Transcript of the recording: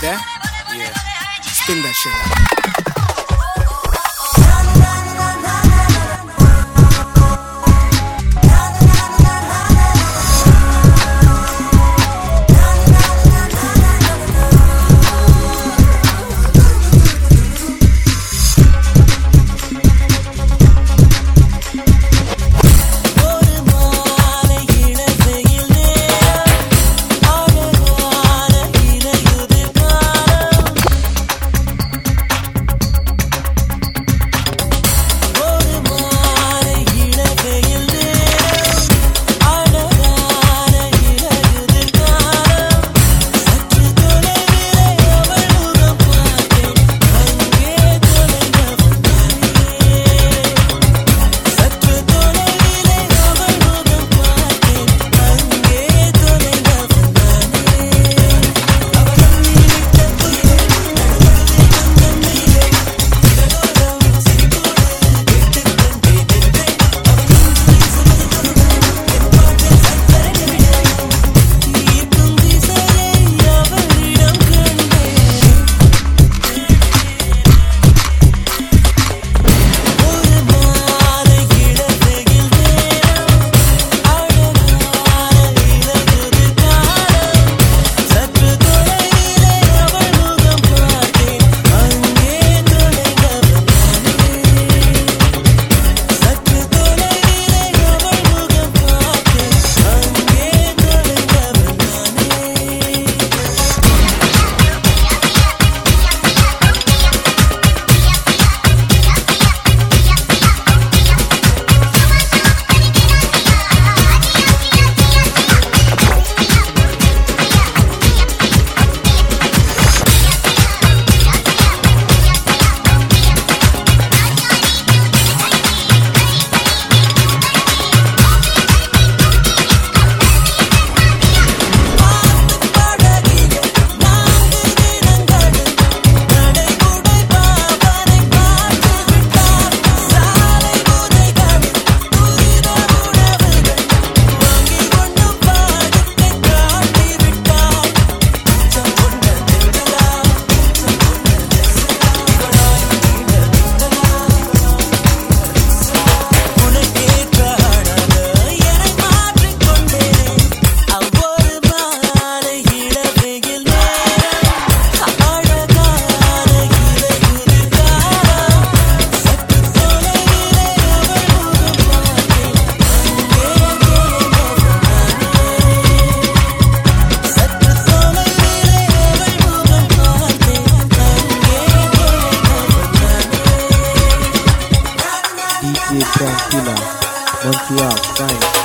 Yeah. Spin that shit out. Chile, Montreal, France.